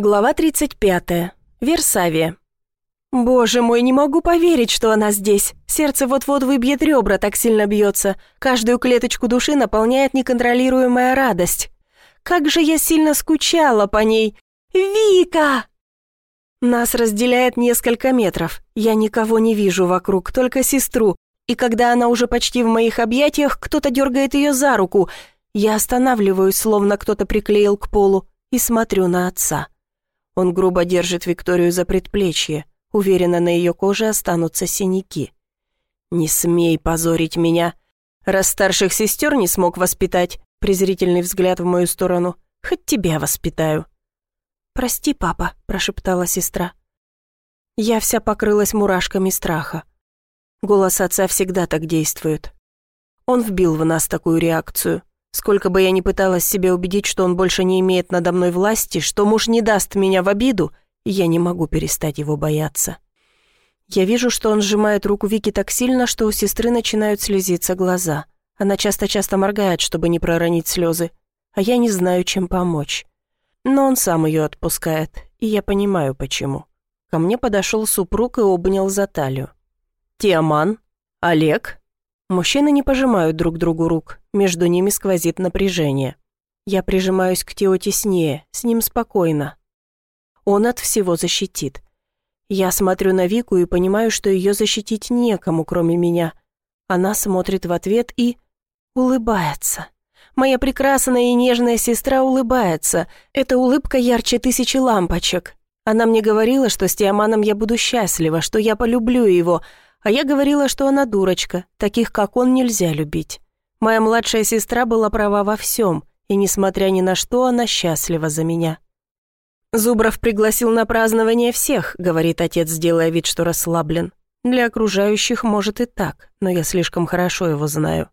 Глава 35. Версавия. Боже мой, не могу поверить, что она здесь. Сердце вот-вот выбьет ребра, так сильно бьется. Каждую клеточку души наполняет неконтролируемая радость. Как же я сильно скучала по ней. Вика! Нас разделяет несколько метров. Я никого не вижу вокруг, только сестру. И когда она уже почти в моих объятиях, кто-то дергает ее за руку. Я останавливаюсь, словно кто-то приклеил к полу, и смотрю на отца. Он грубо держит Викторию за предплечье. Уверенно, на ее коже останутся синяки. «Не смей позорить меня. Раз старших сестер не смог воспитать», презрительный взгляд в мою сторону, «хоть тебя воспитаю». «Прости, папа», – прошептала сестра. Я вся покрылась мурашками страха. Голос отца всегда так действует. Он вбил в нас такую реакцию. Сколько бы я ни пыталась себе убедить, что он больше не имеет надо мной власти, что муж не даст меня в обиду, я не могу перестать его бояться. Я вижу, что он сжимает руку Вики так сильно, что у сестры начинают слезиться глаза. Она часто-часто моргает, чтобы не проронить слезы, а я не знаю, чем помочь. Но он сам ее отпускает, и я понимаю, почему. Ко мне подошел супруг и обнял за талию. «Тиаман? Олег?» Мужчины не пожимают друг другу рук, между ними сквозит напряжение. Я прижимаюсь к Тео теснее, с ним спокойно. Он от всего защитит. Я смотрю на Вику и понимаю, что ее защитить некому, кроме меня. Она смотрит в ответ и... улыбается. Моя прекрасная и нежная сестра улыбается. Эта улыбка ярче тысячи лампочек. Она мне говорила, что с Тиаманом я буду счастлива, что я полюблю его, а я говорила, что она дурочка, таких как он нельзя любить. Моя младшая сестра была права во всем, и, несмотря ни на что, она счастлива за меня. «Зубров пригласил на празднование всех», — говорит отец, делая вид, что расслаблен. «Для окружающих, может, и так, но я слишком хорошо его знаю».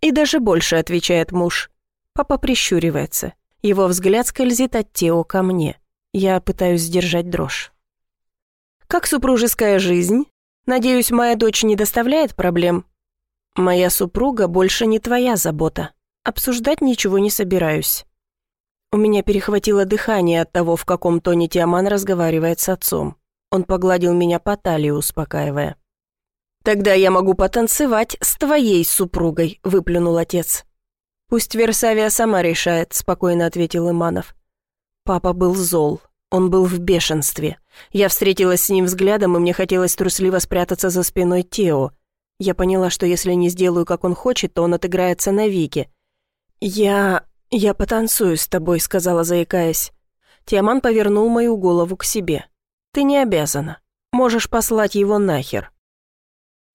«И даже больше», — отвечает муж. Папа прищуривается. Его взгляд скользит от Тео ко мне. Я пытаюсь сдержать дрожь. «Как супружеская жизнь?» Надеюсь, моя дочь не доставляет проблем? Моя супруга больше не твоя забота. Обсуждать ничего не собираюсь. У меня перехватило дыхание от того, в каком тоне Тиаман разговаривает с отцом. Он погладил меня по талии, успокаивая. «Тогда я могу потанцевать с твоей супругой», — выплюнул отец. «Пусть Версавия сама решает», — спокойно ответил Иманов. Папа был зол, он был в бешенстве. Я встретилась с ним взглядом, и мне хотелось трусливо спрятаться за спиной Тео. Я поняла, что если не сделаю, как он хочет, то он отыграется на Вике. «Я... я потанцую с тобой», — сказала, заикаясь. Тиаман повернул мою голову к себе. «Ты не обязана. Можешь послать его нахер».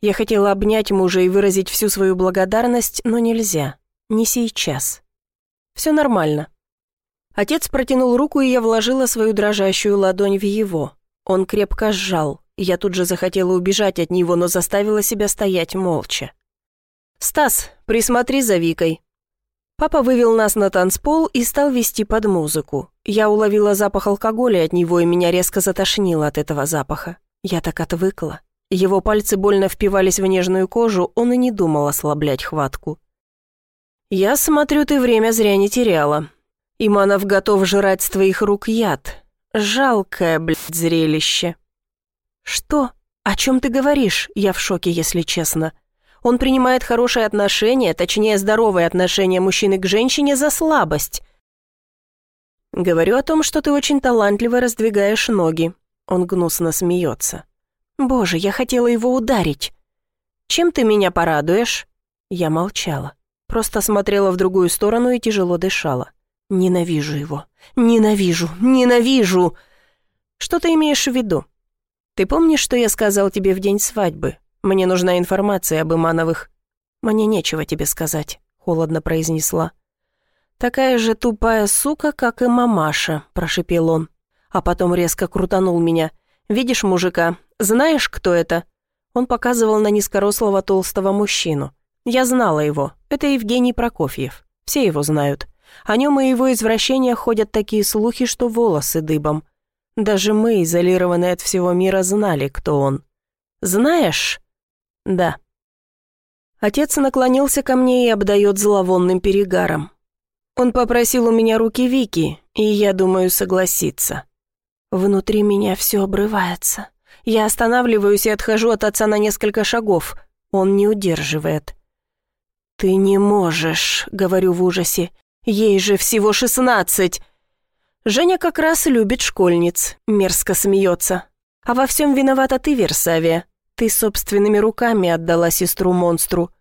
Я хотела обнять мужа и выразить всю свою благодарность, но нельзя. Не сейчас. «Все нормально», Отец протянул руку, и я вложила свою дрожащую ладонь в его. Он крепко сжал. Я тут же захотела убежать от него, но заставила себя стоять молча. «Стас, присмотри за Викой». Папа вывел нас на танцпол и стал вести под музыку. Я уловила запах алкоголя от него, и меня резко затошнило от этого запаха. Я так отвыкла. Его пальцы больно впивались в нежную кожу, он и не думал ослаблять хватку. «Я смотрю, ты время зря не теряла. Иманов готов жрать с твоих рук яд. Жалкое, блядь, зрелище». «Что? О чем ты говоришь? Я в шоке, если честно. Он принимает хорошие отношения, точнее, здоровые отношения мужчины к женщине за слабость». «Говорю о том, что ты очень талантливо раздвигаешь ноги». Он гнусно смеется. «Боже, я хотела его ударить. Чем ты меня порадуешь?» Я молчала, просто смотрела в другую сторону и тяжело дышала. Ненавижу его. Ненавижу. Ненавижу. Что ты имеешь в виду? Ты помнишь, что я сказал тебе в день свадьбы? Мне нужна информация об Имановых. Мне нечего тебе сказать, холодно произнесла. Такая же тупая сука, как и мамаша, прошипел он. А потом резко крутанул меня. Видишь мужика? Знаешь, кто это? Он показывал на низкорослого толстого мужчину. Я знала его. Это Евгений Прокофьев. Все его знают. О нем и его извращениях ходят такие слухи, что волосы дыбом. Даже мы, изолированные от всего мира, знали, кто он. Знаешь? Да. Отец наклонился ко мне и обдает зловонным перегаром. Он попросил у меня руки Вики, и я думаю согласиться. Внутри меня все обрывается. Я останавливаюсь и отхожу от отца на несколько шагов. Он не удерживает. «Ты не можешь», — говорю в ужасе. «Ей же всего шестнадцать!» Женя как раз любит школьниц, мерзко смеется. «А во всем виновата ты, Версавия. Ты собственными руками отдала сестру монстру».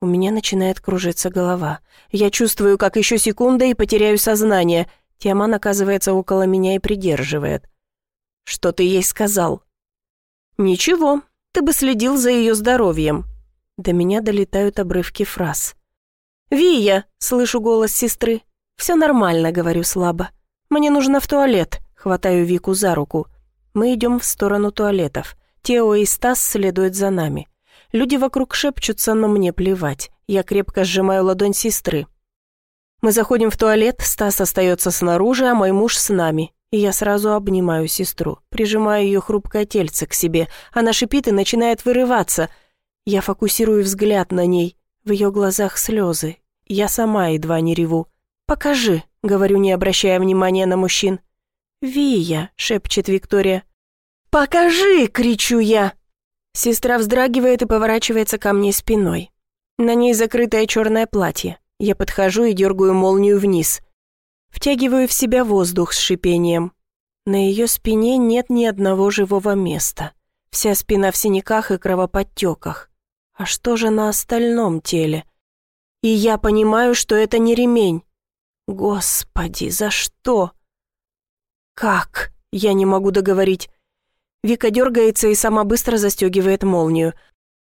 У меня начинает кружиться голова. Я чувствую, как еще секунда и потеряю сознание. Тиаман оказывается около меня и придерживает. «Что ты ей сказал?» «Ничего, ты бы следил за ее здоровьем». До меня долетают обрывки фраз. «Вия!» — слышу голос сестры. «Все нормально», — говорю слабо. «Мне нужно в туалет», — хватаю Вику за руку. Мы идем в сторону туалетов. Тео и Стас следуют за нами. Люди вокруг шепчутся, но мне плевать. Я крепко сжимаю ладонь сестры. Мы заходим в туалет, Стас остается снаружи, а мой муж с нами. И я сразу обнимаю сестру, прижимаю ее хрупкое тельце к себе. Она шипит и начинает вырываться — я фокусирую взгляд на ней, в ее глазах слезы. Я сама едва не реву. «Покажи», — говорю, не обращая внимания на мужчин. «Вия», — шепчет Виктория. «Покажи!» — кричу я. Сестра вздрагивает и поворачивается ко мне спиной. На ней закрытое черное платье. Я подхожу и дергаю молнию вниз. Втягиваю в себя воздух с шипением. На ее спине нет ни одного живого места. Вся спина в синяках и кровоподтеках. А что же на остальном теле? И я понимаю, что это не ремень. Господи, за что? Как? Я не могу договорить. Вика дергается и сама быстро застегивает молнию.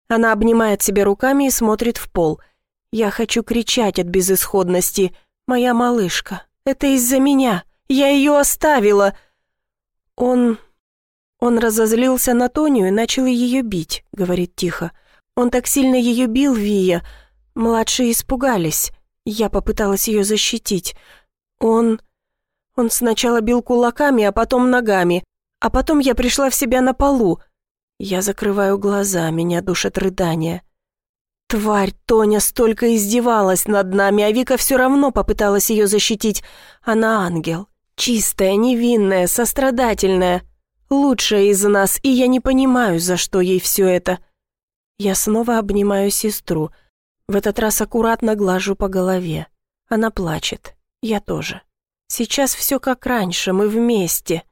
Она обнимает себя руками и смотрит в пол. Я хочу кричать от безысходности. «Моя малышка, это из-за меня. Я ее оставила!» Он... Он разозлился на Тоню и начал ее бить, говорит тихо. Он так сильно ее бил, Вия. Младшие испугались. Я попыталась ее защитить. Он... Он сначала бил кулаками, а потом ногами. А потом я пришла в себя на полу. Я закрываю глаза, меня душат рыдания. Тварь Тоня столько издевалась над нами, а Вика все равно попыталась ее защитить. Она ангел. Чистая, невинная, сострадательная. Лучшая из нас, и я не понимаю, за что ей все это. Я снова обнимаю сестру. В этот раз аккуратно глажу по голове. Она плачет. Я тоже. Сейчас все как раньше, мы вместе.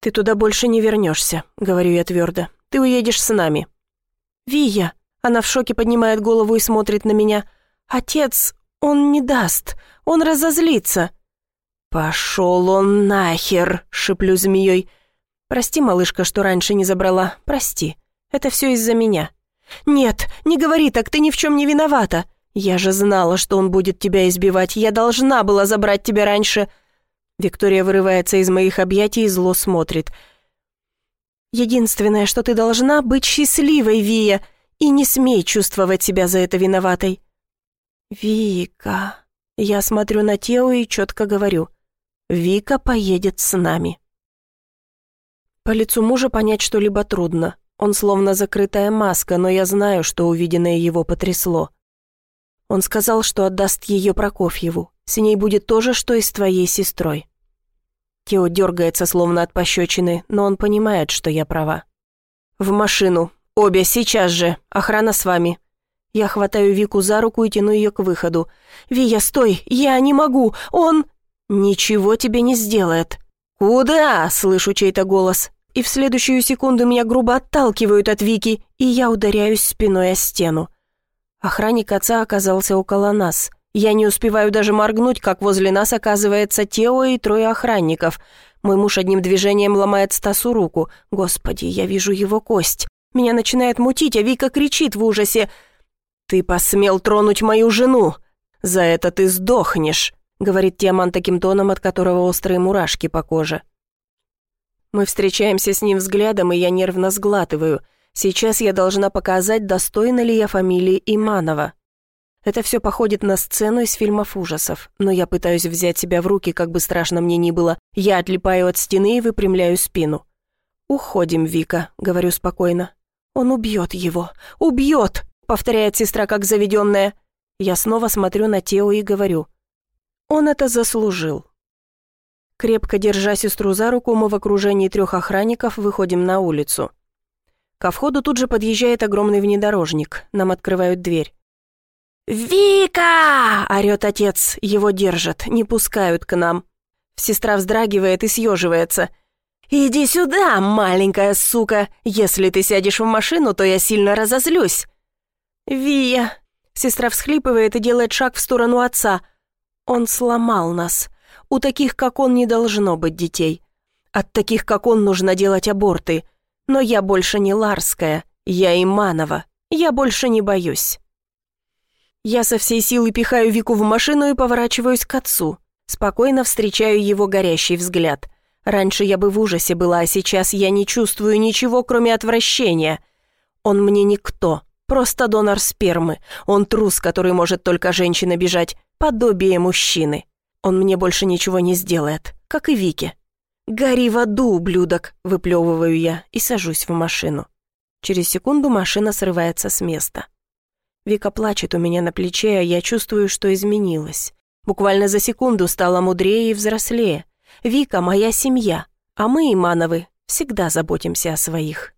Ты туда больше не вернешься, говорю я твердо. Ты уедешь с нами. Вия, она в шоке поднимает голову и смотрит на меня. Отец, он не даст, он разозлится. Пошел он нахер, шиплю змеей. Прости, малышка, что раньше не забрала, прости. Это все из-за меня. «Нет, не говори так, ты ни в чем не виновата. Я же знала, что он будет тебя избивать. Я должна была забрать тебя раньше». Виктория вырывается из моих объятий и зло смотрит. «Единственное, что ты должна, быть счастливой, Вия, и не смей чувствовать себя за это виноватой». «Вика...» Я смотрю на Тео и четко говорю. «Вика поедет с нами». По лицу мужа понять что-либо трудно. Он словно закрытая маска, но я знаю, что увиденное его потрясло. Он сказал, что отдаст ее Прокофьеву. С ней будет то же, что и с твоей сестрой. Тео дергается, словно от пощечины, но он понимает, что я права. «В машину. Обе, сейчас же. Охрана с вами». Я хватаю Вику за руку и тяну ее к выходу. «Вия, стой! Я не могу! Он...» «Ничего тебе не сделает». «Куда?» — слышу чей-то голос и в следующую секунду меня грубо отталкивают от Вики, и я ударяюсь спиной о стену. Охранник отца оказался около нас. Я не успеваю даже моргнуть, как возле нас оказывается Тео и трое охранников. Мой муж одним движением ломает Стасу руку. Господи, я вижу его кость. Меня начинает мутить, а Вика кричит в ужасе. «Ты посмел тронуть мою жену! За это ты сдохнешь!» говорит Тиаман таким тоном, от которого острые мурашки по коже. Мы встречаемся с ним взглядом, и я нервно сглатываю. Сейчас я должна показать, достойна ли я фамилии Иманова. Это все походит на сцену из фильмов ужасов, но я пытаюсь взять себя в руки, как бы страшно мне ни было. Я отлипаю от стены и выпрямляю спину. «Уходим, Вика», — говорю спокойно. «Он убьет его! Убьет!» — повторяет сестра, как заведенная. Я снова смотрю на Тео и говорю. «Он это заслужил. Крепко держа сестру за руку, мы в окружении трех охранников выходим на улицу. Ко входу тут же подъезжает огромный внедорожник. Нам открывают дверь. «Вика!» – орёт отец. Его держат, не пускают к нам. Сестра вздрагивает и съеживается. «Иди сюда, маленькая сука! Если ты сядешь в машину, то я сильно разозлюсь!» «Вия!» Сестра всхлипывает и делает шаг в сторону отца. «Он сломал нас. У таких, как он, не должно быть детей. От таких, как он, нужно делать аборты. Но я больше не Ларская, я Иманова. Я больше не боюсь. Я со всей силы пихаю Вику в машину и поворачиваюсь к отцу. Спокойно встречаю его горящий взгляд. Раньше я бы в ужасе была, а сейчас я не чувствую ничего, кроме отвращения. Он мне никто, просто донор спермы. Он трус, который может только женщина бежать, подобие мужчины. Он мне больше ничего не сделает, как и Вике. «Гори в аду, ублюдок!» – выплевываю я и сажусь в машину. Через секунду машина срывается с места. Вика плачет у меня на плече, а я чувствую, что изменилась. Буквально за секунду стала мудрее и взрослее. Вика – моя семья, а мы, Имановы, всегда заботимся о своих.